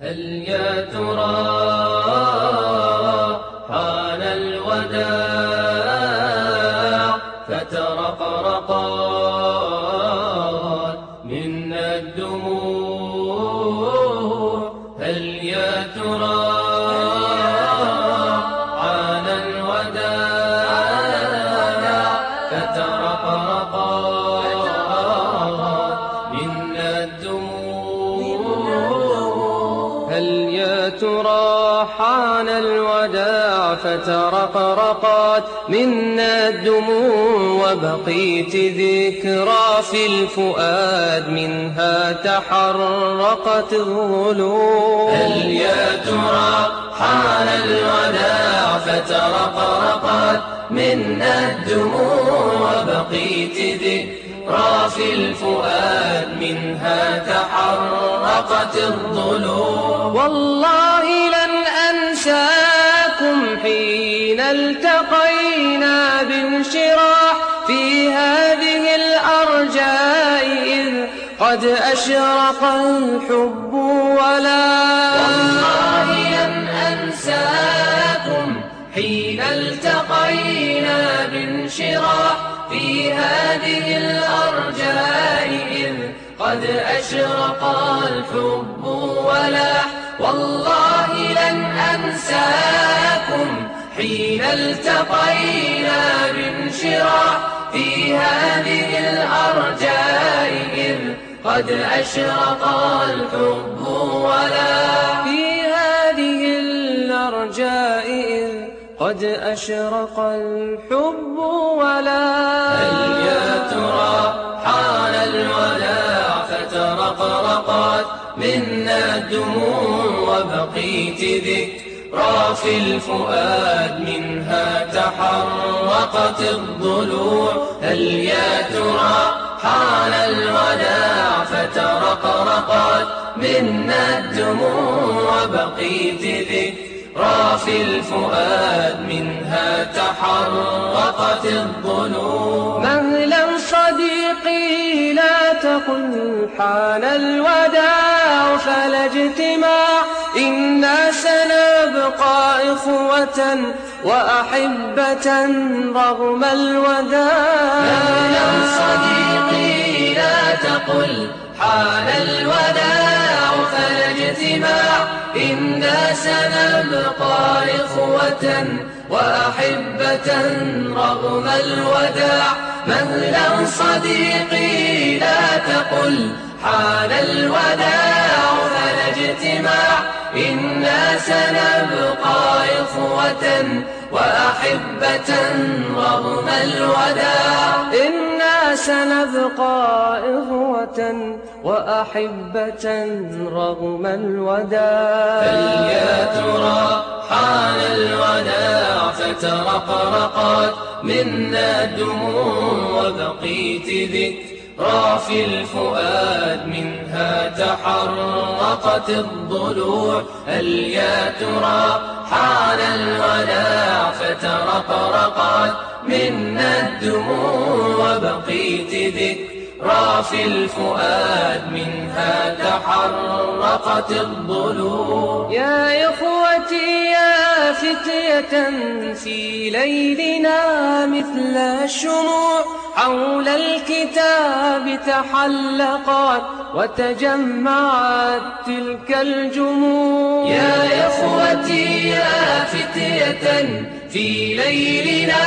هل يا ترى حان الوداع فترقرقات منا الدموع؟ هل يا ترى حان الوداع فترقرقات منا الدموع؟ حان الوداع فترقرقت منا الدموع وبقيت ذكرى في الفؤاد. منها تحرقت الظلوم هل يا ترى حان الوداع؟ فترقرقت منا الدموع وبقيت ذكرى في الفؤاد. منها تحرقت الضلوع والله لن أنساكم حين التقينا بانشراح في هذه الأرجاء إذ قد أشرق الحب ولا والله لن أنساكم حين التقينا بانشراح في هذه الأرجاء إذ قد أشرق الحب ولاح والله حين التقينا بانشراح في هذه الأرجاء إذ قد أشرق الحب ولاح في هذه الأرجاء إذ قد أشرق الحب ولا. هل يا ترى حان الوداع فترقرقت منا الدموع وبقيت ذكرى في الفؤاد منها تحرقت الضلوع. هل يا ترى حان الوداع؟ فترقرقت منا الدموع. وبقيت ذكرى في الفؤاد منها تحرقت الضلوع. مهلا صديقي لا تقل حان الوداع. فلا اجتماع إنا سنبقى إخوة وأحبة رغم الوداع. مهلا صديقي لا تقل حان الوداع فلا اجتماع إنا سنبقى إخوة وأحبة رغم الوداع. مهلا صديقي لا تقل حان الوداع. فلا اجتماع إنا سنبقى إخوة وأحبة رغم الوداع. إنا سنبقى إخوة وأحبة رغم الوداع. هل يا ترى حان الوداع فترقرقت. منا الدموع وبقيت ذكرى. في الفؤاد منها تحرقت الضلوع هل يا ترى حان الوداع فترقرقت منا الدموع وبقيت ذكرى في الفؤاد منها تحرقت الضلوع يا إخوتي يا فتية في ليلنا مثل الشموع. حول الكتاب تحلقت وتجمعت تلك الجموع. يا إخوتي يا فتية في ليلنا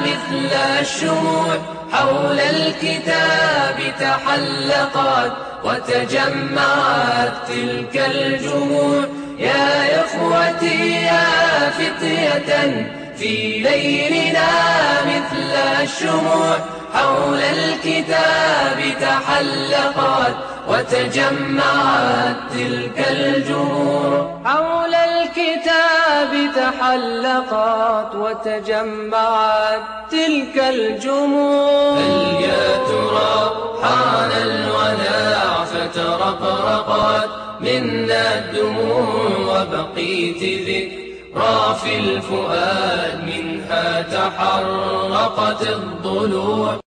مثل الشموع حول الكتاب تحلقت وتجمعت تلك الجموع. يا إخوتي يا فتية في ليلنا مثل الشموع حول الكتاب تحلقت وتجمعت تلك الجموع. حول الكتاب تحلقت وتجمعت تلك الجموع. هل يا ترى حان الوداع فترقرقت منا الدموع وبقيت ذكرى في الفؤاد منها تحرقت الضلوع.